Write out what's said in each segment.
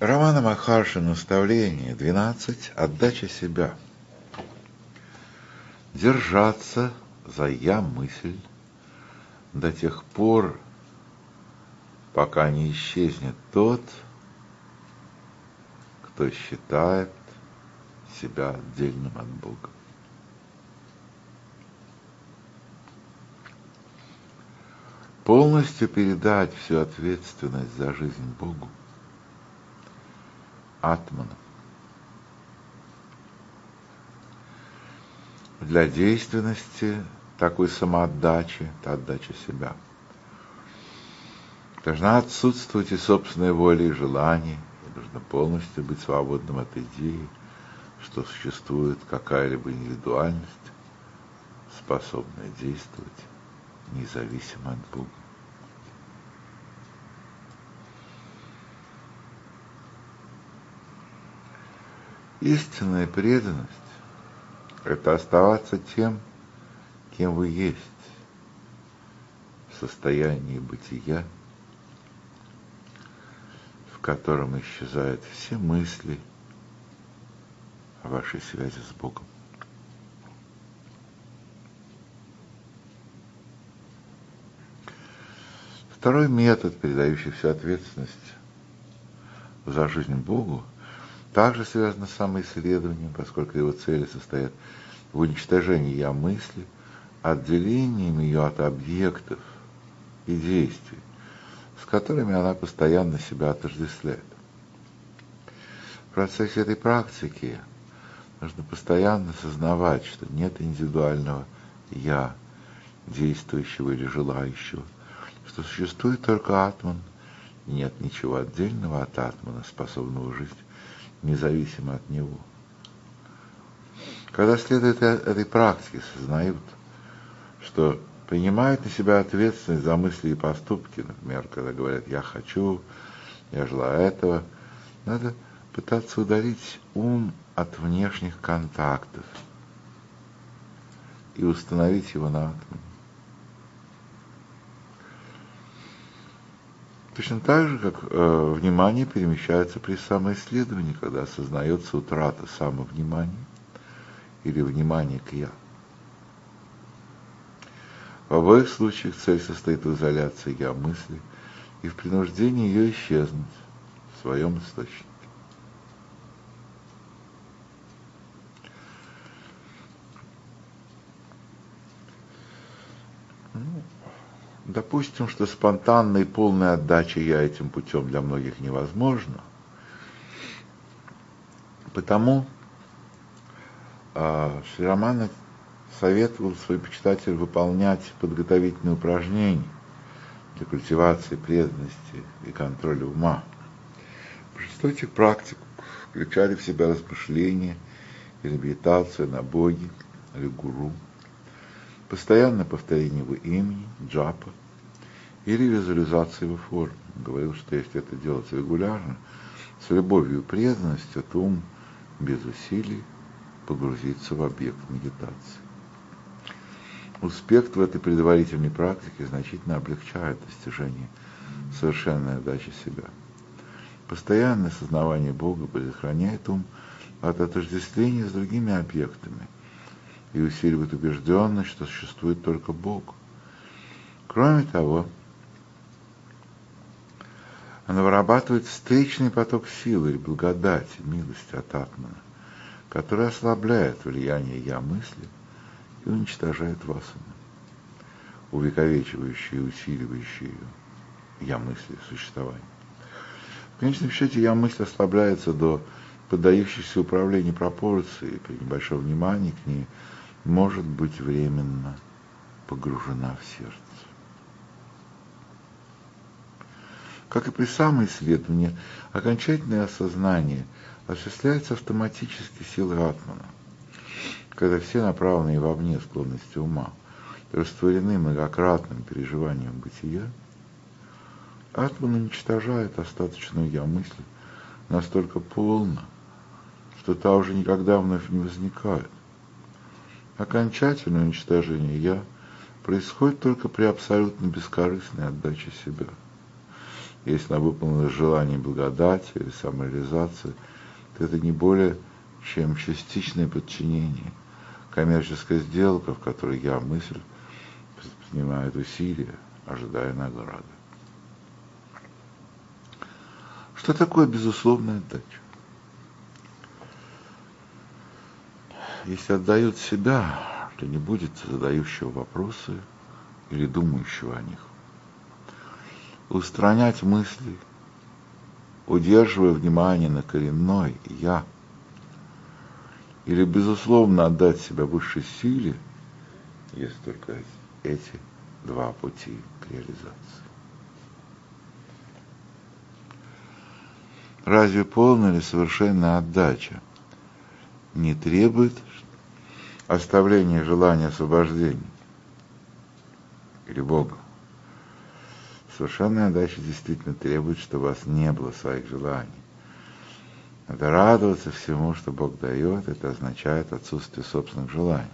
Романа Махарши наставление 12. Отдача себя. Держаться за я-мысль до тех пор, пока не исчезнет тот, кто считает себя отдельным от Бога. Полностью передать всю ответственность за жизнь Богу – атмана. Для действенности такой самоотдачи, это отдача себя, должна отсутствовать и собственная воля, и желание, и нужно полностью быть свободным от идеи, что существует какая-либо индивидуальность, способная действовать независимо от Бога. Истинная преданность – это оставаться тем, кем вы есть, в состоянии бытия, в котором исчезают все мысли о вашей связи с Богом. Второй метод, передающий всю ответственность за жизнь Богу – также связано с самоисследованием, поскольку его цели состоят в уничтожении я мысли, отделением ее от объектов и действий, с которыми она постоянно себя отождествляет. В процессе этой практики нужно постоянно сознавать, что нет индивидуального «я», действующего или желающего, что существует только атман, нет ничего отдельного от атмана, способного жить независимо от него. Когда следует этой практике, сознают, что принимают на себя ответственность за мысли и поступки, например, когда говорят «я хочу», «я желаю этого», надо пытаться удалить ум от внешних контактов и установить его на атоме. Точно так же, как э, внимание перемещается при самоисследовании, когда осознается утрата самовнимания или внимания к «я». В обоих случаях цель состоит в изоляции «я» мысли и в принуждении ее исчезнуть в своем источнике. Допустим, что спонтанная и полная отдача я этим путем для многих невозможна. Потому э, Шри советовал своим почитателям выполнять подготовительные упражнения для культивации преданности и контроля ума. Большинство этих практик включали в себя размышления и реабилитацию на Боге или Гуру, постоянное повторение его имени, джапа, или визуализации его форм. Говорил, что если это делать регулярно, с любовью и преданностью, то ум без усилий погрузится в объект медитации. Успех в этой предварительной практике значительно облегчает достижение совершенной отдачи себя. Постоянное сознавание Бога предохраняет ум от отождествления с другими объектами и усиливает убежденность, что существует только Бог. Кроме того, она вырабатывает встречный поток силы благодати, милости от Атмана, который ослабляет влияние «я» мысли и уничтожает васаны, увековечивающие и усиливающие «я» мысли существования. В конечном счете «я» мысль ослабляется до поддающейся управлению пропорции, при небольшом внимании к ней может быть временно погружена в сердце. Как и при самоисследовании, окончательное осознание осуществляется автоматически силой Атмана, когда все направленные вовне склонности ума растворены многократным переживанием бытия, Атман уничтожает остаточную я мысль настолько полно, что та уже никогда вновь не возникает. Окончательное уничтожение «я» происходит только при абсолютно бескорыстной отдаче себя – Если она выполнена желание благодати или самореализации, то это не более чем частичное подчинение, коммерческая сделка, в которой я, мысль, предпринимает усилия, ожидая награды. Что такое безусловная отдача? Если отдают себя, то не будет задающего вопросы или думающего о них. Устранять мысли, удерживая внимание на коренной «я», или, безусловно, отдать себя высшей силе, есть только эти два пути к реализации. Разве полная или совершенная отдача не требует оставления желания освобождения или Бога? Совершенная отдача действительно требует, чтобы у вас не было своих желаний. Надо радоваться всему, что Бог дает, это означает отсутствие собственных желаний.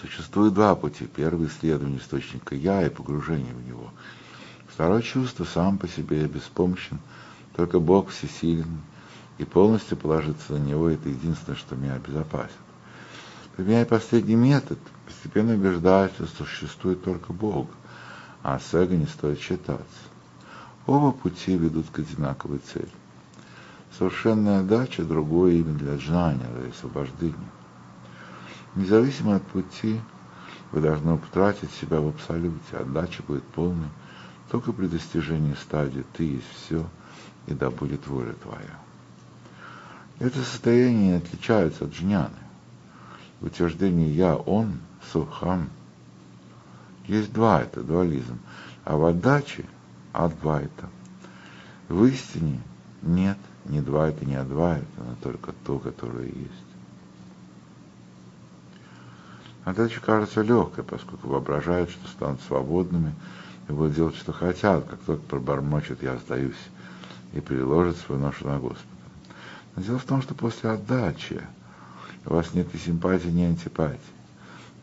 Существует два пути. Первый – исследование источника «я» и погружение в него. Второе чувство сам по себе беспомощен, только Бог всесилен, и полностью положиться на Него – это единственное, что меня обезопасит. Применяя последний метод, постепенно убеждается, что существует только Бог, а с эго не стоит считаться. Оба пути ведут к одинаковой цели. Совершенная дача – другое имя для джнания, для освобождения. Независимо от пути, вы должны потратить себя в абсолюте. Отдача будет полной только при достижении стадии «ты есть все» и да будет воля твоя. Это состояние отличается от джняны. В утверждении «я», «он», «сухам» есть два, это дуализм, а в отдаче – адвайта. В истине нет ни два это, ни адвайта, но только то, которое есть. Отдача кажется легкой, поскольку воображают, что станут свободными и будут делать, что хотят, как только пробормочет «я сдаюсь» и переложит свою ношу на Господа. Но дело в том, что после отдачи у вас нет ни симпатии, ни антипатии.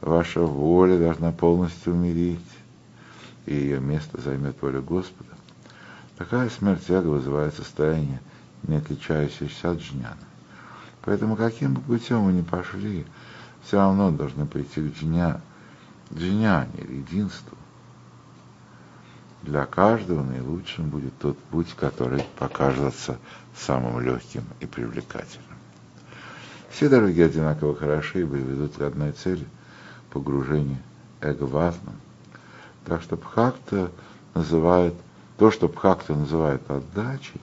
Ваша воля должна полностью умереть, и ее место займет воля Господа. Такая смерть эго вызывает состояние, не отличающееся от джняна. Поэтому каким бы путем вы ни пошли, все равно должны прийти к джня, джняне, единству. Для каждого наилучшим будет тот путь, который покажется самым легким и привлекательным. Все дороги одинаково хороши и ведут к одной цели – погружению эго в атман. Так что Бхакта называет, то, что Бхакта называет отдачей,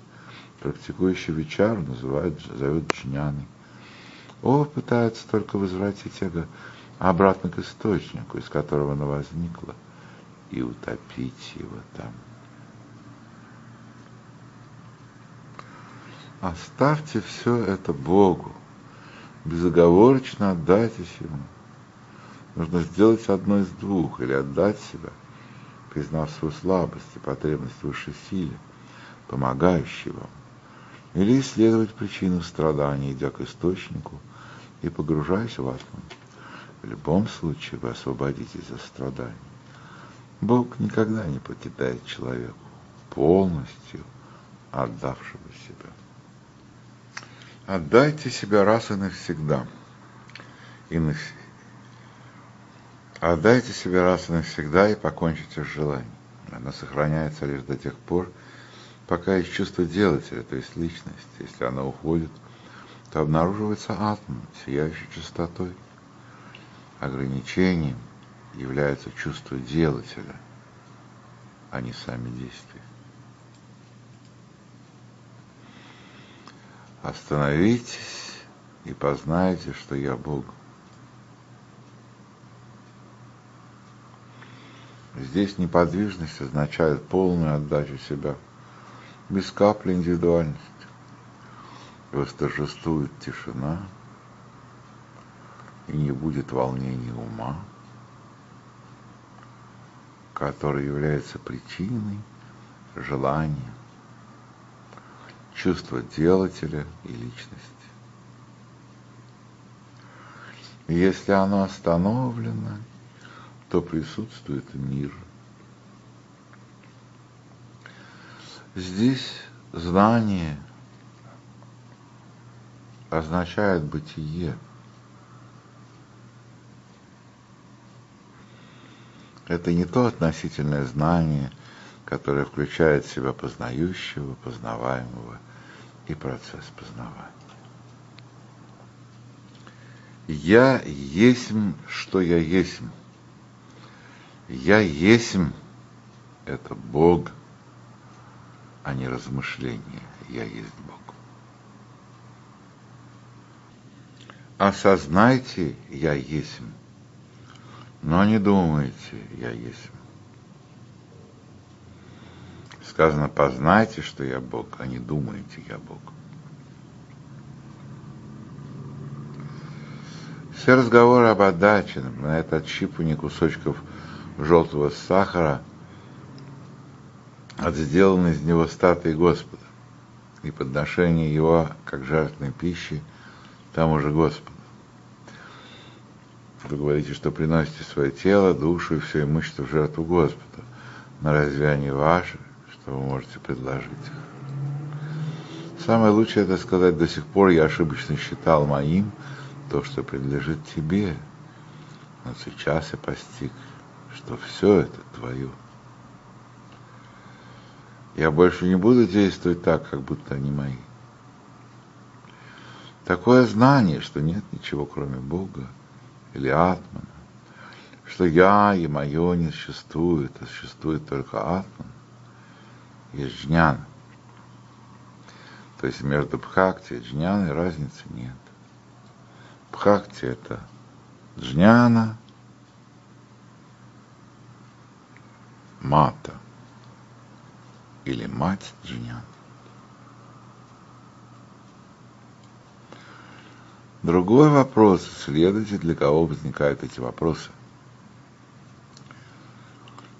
практикующий вечар называет, зовет джняной. Оба пытаются только возвратить эго обратно к источнику, из которого оно возникло, и утопить его там. Оставьте все это Богу, безоговорочно отдайтесь Ему. Нужно сделать одно из двух, или отдать себя, признав свою слабость и потребность высшей силе, помогающей вам, или исследовать причину страданий, идя к источнику – и погружаясь в атман. В любом случае вы освободитесь от страданий. Бог никогда не покидает человеку, полностью отдавшего себя. Отдайте себя раз и навсегда. И навс... Отдайте себя раз и навсегда и покончите с желанием. Оно сохраняется лишь до тех пор, пока есть чувство делателя, то есть личность. Если оно уходит, то обнаруживается атом, сияющий чистотой. Ограничением является чувство делателя, а не сами действия. Остановитесь и познайте, что я Бог. Здесь неподвижность означает полную отдачу себя, без капли индивидуальности восторжествует тишина, и не будет волнений ума, который является причиной желания, чувства делателя и личности. И если оно остановлено, то присутствует мир. Здесь знание означает бытие – Это не то относительное знание, которое включает в себя познающего, познаваемого и процесс познавания. Я есмь, что я есмь. Я есмь – это Бог, а не размышление. Я есть Бог. Осознайте, я есмь, но не думайте, я есмь. Сказано, познайте, что я Бог, а не думайте, я Бог. Все разговоры об отдаче, на это отщипывание кусочков желтого сахара от сделанной из него статуи Господа и подношение его как жертвенной пищи тому же Господу. Вы говорите, что приносите свое тело, душу и все имущество в жертву Господу. Но разве они ваши, что вы можете предложить их? Самое лучшее это сказать, до сих пор я ошибочно считал моим то, что принадлежит тебе. Но сейчас я постиг, что все это твое. Я больше не буду действовать так, как будто они мои. Такое знание, что нет ничего, кроме Бога, или Атмана, что я и мое не существует, а существует только Атман, есть джняна. То есть между Бхакти и джняной разницы нет. Бхакти это джняна, мата или мать джняна. Другой вопрос, следуйте, для кого возникают эти вопросы.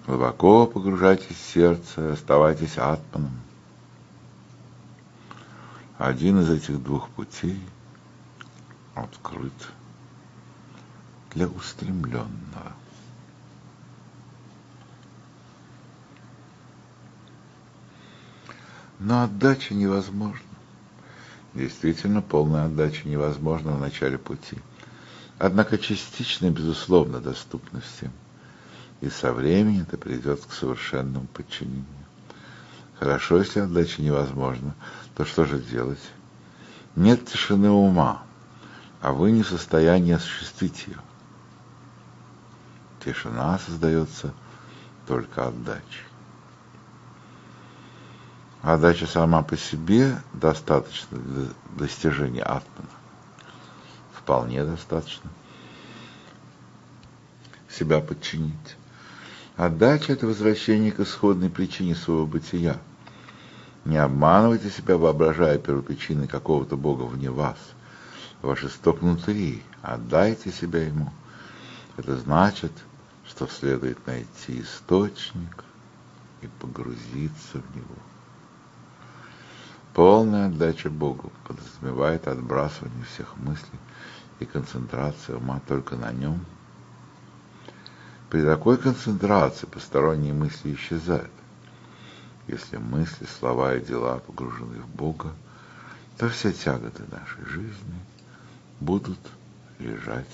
Глубоко погружайтесь в сердце, оставайтесь атманом. Один из этих двух путей открыт для устремленного. Но отдача невозможна. Действительно, полная отдача невозможна в начале пути. Однако частично, безусловно, доступна всем. И со временем это придет к совершенному подчинению. Хорошо, если отдача невозможна, то что же делать? Нет тишины ума, а вы не в состоянии осуществить ее. Тишина создается только отдачей. Отдача сама по себе достаточно для достижения атмана. Вполне достаточно себя подчинить. Отдача – это возвращение к исходной причине своего бытия. Не обманывайте себя, воображая первопричиной какого-то Бога вне вас. Ваш исток внутри. Отдайте себя Ему. Это значит, что следует найти источник и погрузиться в него. Полная отдача Богу подразумевает отбрасывание всех мыслей и концентрация ума только на нем. При такой концентрации посторонние мысли исчезают. Если мысли, слова и дела погружены в Бога, то все тяготы нашей жизни будут лежать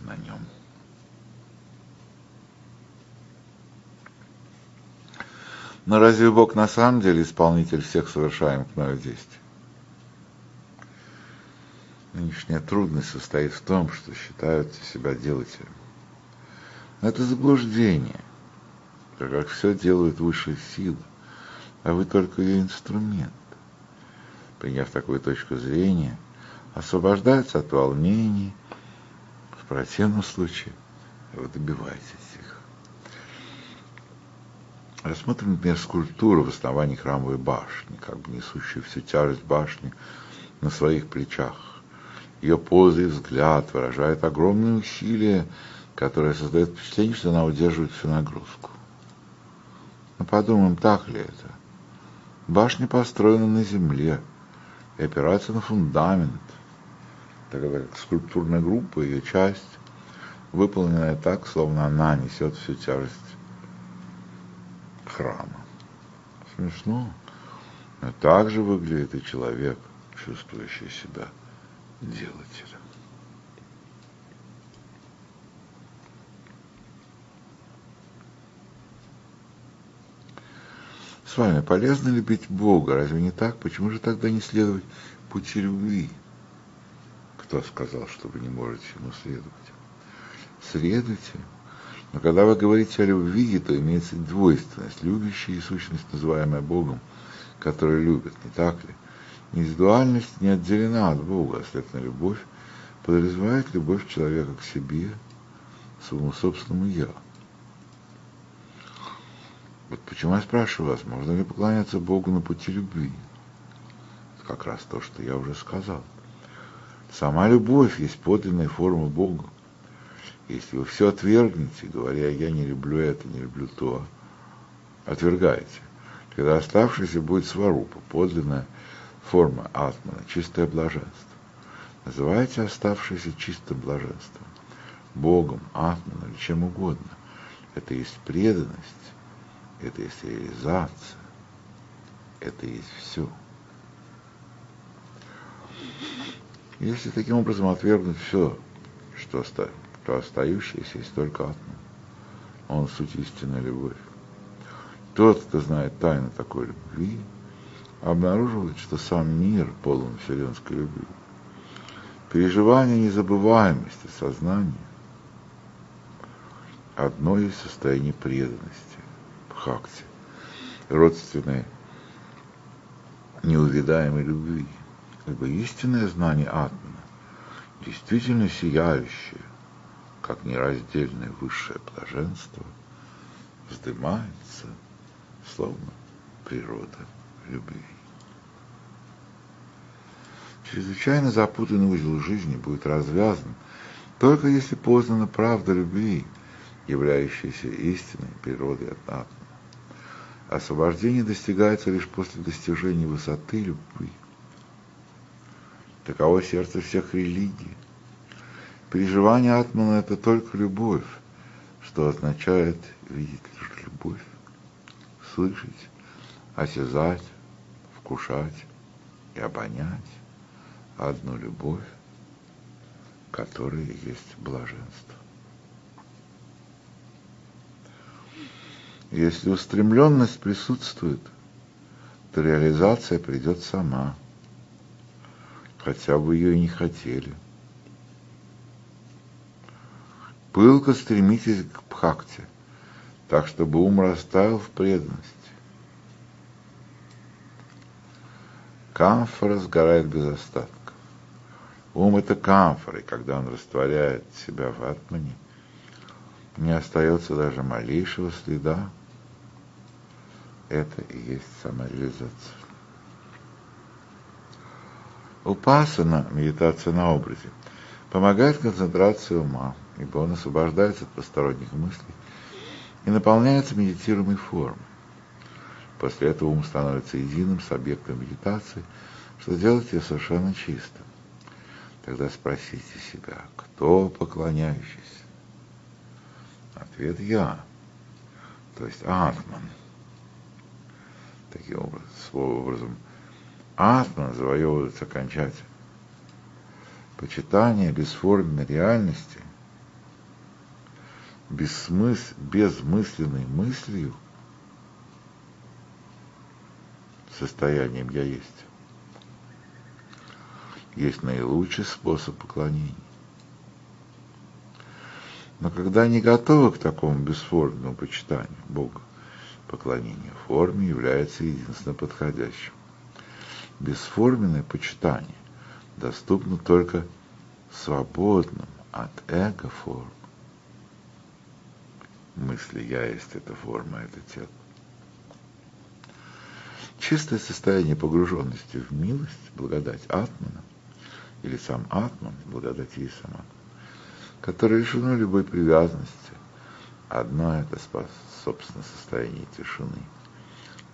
на нем. Но разве Бог на самом деле исполнитель всех совершаемых мною действий? Нынешняя трудность состоит в том, что считают себя делателем. Но это заблуждение, так как все делают высшие силы, а вы только ее инструмент. Приняв такую точку зрения, освобождаются от волнений, в противном случае вы добиваетесь Рассмотрим, например, скульптуру в основании храмовой башни, как бы несущую всю тяжесть башни на своих плечах. Ее поза и взгляд выражают огромные усилия, которые создают впечатление, что она удерживает всю нагрузку. Но подумаем, так ли это? Башня построена на земле и опирается на фундамент, тогда как скульптурная группа, ее часть, выполненная так, словно она несет всю тяжесть храма. Смешно. Но так же выглядит и человек, чувствующий себя делателем. С вами полезно любить Бога, разве не так? Почему же тогда не следовать пути любви? Кто сказал, что вы не можете ему следовать? Следуйте. Но когда вы говорите о любви, то имеется двойственность, любящая сущность, называемая Богом, который любит, не так ли? Индивидуальность не отделена от Бога, а следовательно, любовь подразумевает любовь человека к себе, своему собственному «я». Вот почему я спрашиваю вас, можно ли поклоняться Богу на пути любви? Это как раз то, что я уже сказал. Сама любовь есть подлинная форма Бога. Если вы все отвергнете, говоря, я не люблю это, не люблю то, отвергаете. Когда оставшееся будет сварупа, подлинная форма атмана, чистое блаженство. Называйте оставшееся чистым блаженством, Богом, атманом или чем угодно. Это есть преданность, это есть реализация, это есть все. Если таким образом отвергнуть все, что оставим, то остающееся есть только атман. Он суть истинная любовь. Тот, кто знает тайну такой любви, обнаруживает, что сам мир полон вселенской любви. Переживание незабываемости сознания – одно из состояний преданности, бхакти, родственной неувидаемой любви, ибо истинное знание атмана действительно сияющее, как нераздельное высшее блаженство, вздымается, словно природа любви. Чрезвычайно запутанный узел жизни будет развязан, только если познана правда любви, являющаяся истинной природой атома. Освобождение достигается лишь после достижения высоты любви. Таково сердце всех религий. Переживание атмана – это только любовь, что означает видеть лишь любовь, слышать, осязать, вкушать и обонять одну любовь, которая есть блаженство. Если устремленность присутствует, то реализация придет сама, хотя бы ее и не хотели. Пылко стремитесь к бхакте, так чтобы ум растаял в преданности. Камфора сгорает без остатка. Ум – это камфора, и когда он растворяет себя в атмане, не остается даже малейшего следа. Это и есть самореализация. Упасана, медитация на образе, помогает концентрации ума, ибо он освобождается от посторонних мыслей и наполняется медитируемой формой. После этого ум становится единым с объектом медитации, что делает ее совершенно чистым. Тогда спросите себя, кто поклоняющийся? Ответ я, то есть Атман. Таким образом, Атман завоевывается окончательно. Почитание бесформенной реальности, бессмыс, безмысленной мыслью, состоянием я есть есть наилучший способ поклонения. Но когда не готовы к такому бесформенному почитанию Бога, поклонение форме является единственно подходящим. Бесформенное почитание доступно только свободным от эго форм. Мысли «я есть» — эта форма, это тело. Чистое состояние погруженности в милость, благодать Атмана – или сам Атман, благодати и сама, который лишено любой привязанности. Одно это, собственно, состояние тишины,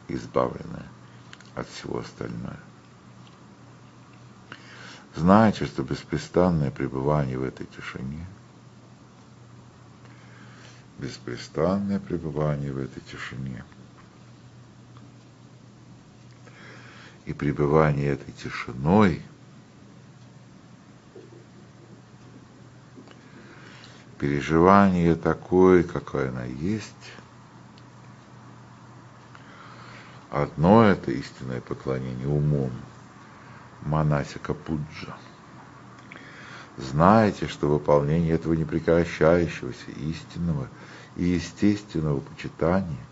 избавленное от всего остального. Знаете, что беспрестанное пребывание в этой тишине, беспрестанное пребывание в этой тишине и пребывание этой тишиной переживание такое, какое она есть, одно это истинное поклонение умом, монасика пуджа. Знаете, что выполнение этого непрекращающегося истинного и естественного почитания,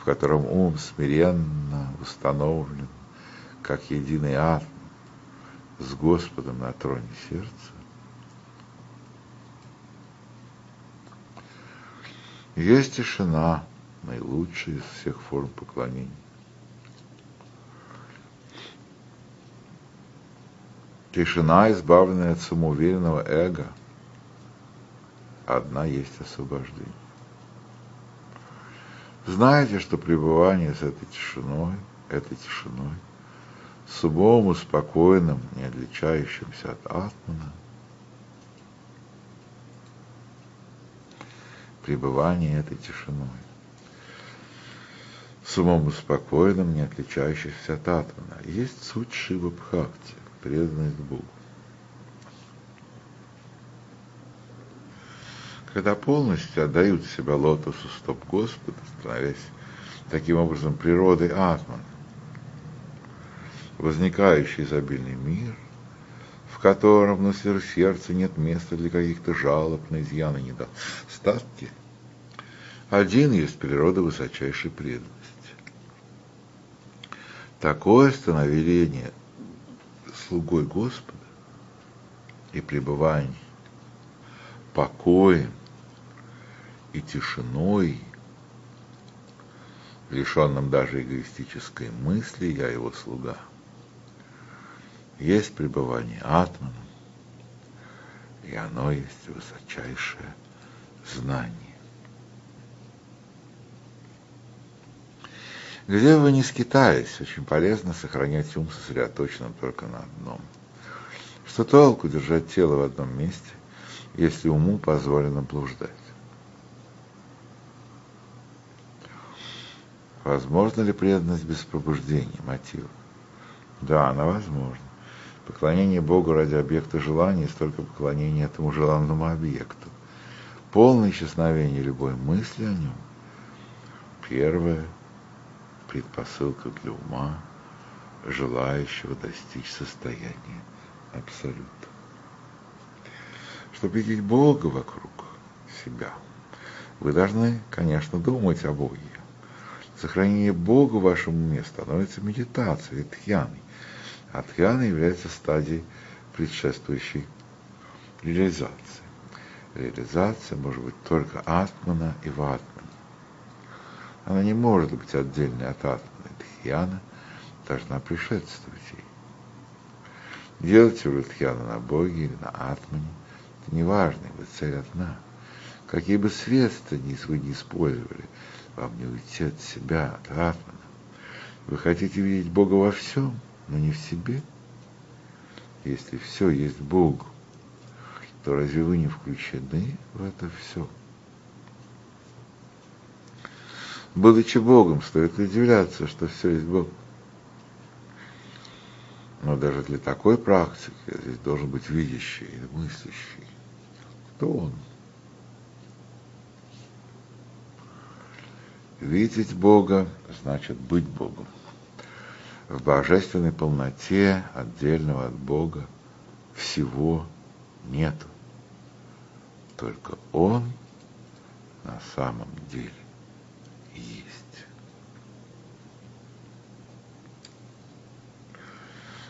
в котором ум смиренно установлен, как единый атом, с Господом на троне сердца, Есть тишина, наилучшая из всех форм поклонения. Тишина, избавленная от самоуверенного эго, одна есть освобождение. Знаете, что пребывание с этой тишиной, этой тишиной, с умом спокойным, не отличающимся от атмана, пребывание этой тишиной. С умом спокойным, не отличающимся от атмана, есть суть Шива Бхакти, преданность Богу. Когда полностью отдают себя лотосу стоп Господа, становясь таким образом природой атмана, возникающий изобильный мир, в котором на сердце нет места для каких-то жалоб на изъяны недостатки, один есть природа высочайшей преданности. Такое становление слугой Господа и пребывание покоем и тишиной, лишенным даже эгоистической мысли, я его слуга, есть пребывание атманом, и оно есть высочайшее знание. Где бы ни скитались, очень полезно сохранять ум сосредоточенным только на одном. Что толку держать тело в одном месте, если уму позволено блуждать? Возможно ли преданность без пробуждения, мотива? Да, она возможна. Поклонение Богу ради объекта желания столько поклонения этому желанному объекту. Полное исчезновение любой мысли о нем. Первое – предпосылка для ума, желающего достичь состояния абсолюта. Чтобы видеть Бога вокруг себя, вы должны, конечно, думать о Боге. Сохранение Бога в вашем уме становится медитацией, тхьяной. А тхьяна является стадией предшествующей реализации. Реализация может быть только атмана и ватмана. Она не может быть отдельной от атмана. Дхьяна должна предшествовать ей. Делать ли Дхьяна на Боге или на Атмане, это не важно, ибо цель одна. Какие бы средства вы не использовали, вам не уйти от себя, от Атмана. Вы хотите видеть Бога во всем, но не в себе. Если все есть Бог, то разве вы не включены в это все? Будучи Богом, стоит удивляться, что все есть Бог. Но даже для такой практики здесь должен быть видящий и мыслящий. Кто он? Видеть Бога значит быть Богом. В божественной полноте отдельного от Бога всего нету. Только Он на самом деле есть.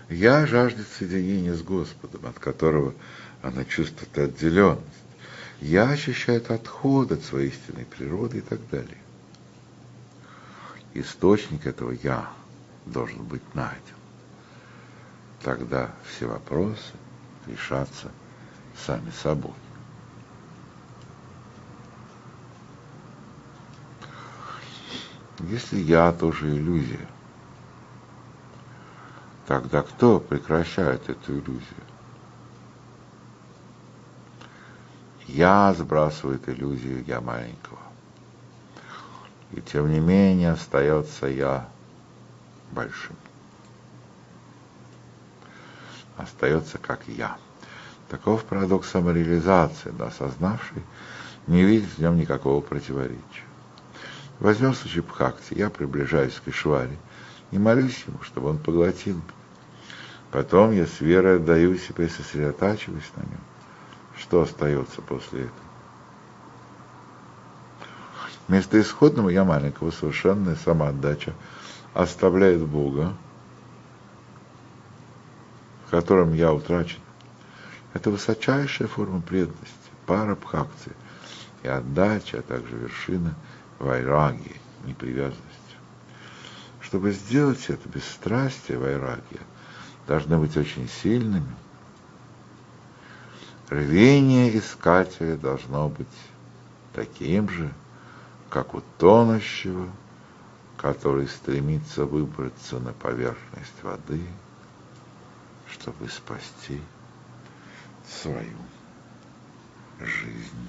Я жаждет соединения с Господом, от которого она чувствует отделенность. Я ощущает отход от своей истинной природы и так далее. Источник этого «я» должен быть найден. Тогда все вопросы решатся сами собой. Если я тоже иллюзия, тогда кто прекращает эту иллюзию? Я сбрасывает иллюзию я маленького. И тем не менее остается я большим. остается как я. Таков парадокс самореализации, но осознавший не видит в нем никакого противоречия. Возьмем случай Бхакти. Я приближаюсь к Ишваре и молюсь ему, чтобы он поглотил меня. Потом я с верой отдаю себя и сосредотачиваюсь на нем. Что остается после этого? Вместо исходного я маленького, совершенная самоотдача оставляет Бога, в котором я утрачен. Это высочайшая форма преданности, пара бхакти и отдача, а также вершина вайраги, непривязанности. Чтобы сделать это бесстрастие вайраги, должны быть очень сильными. Рвение искателя должно быть таким же, как у тонущего, который стремится выбраться на поверхность воды, чтобы спасти свою жизнь.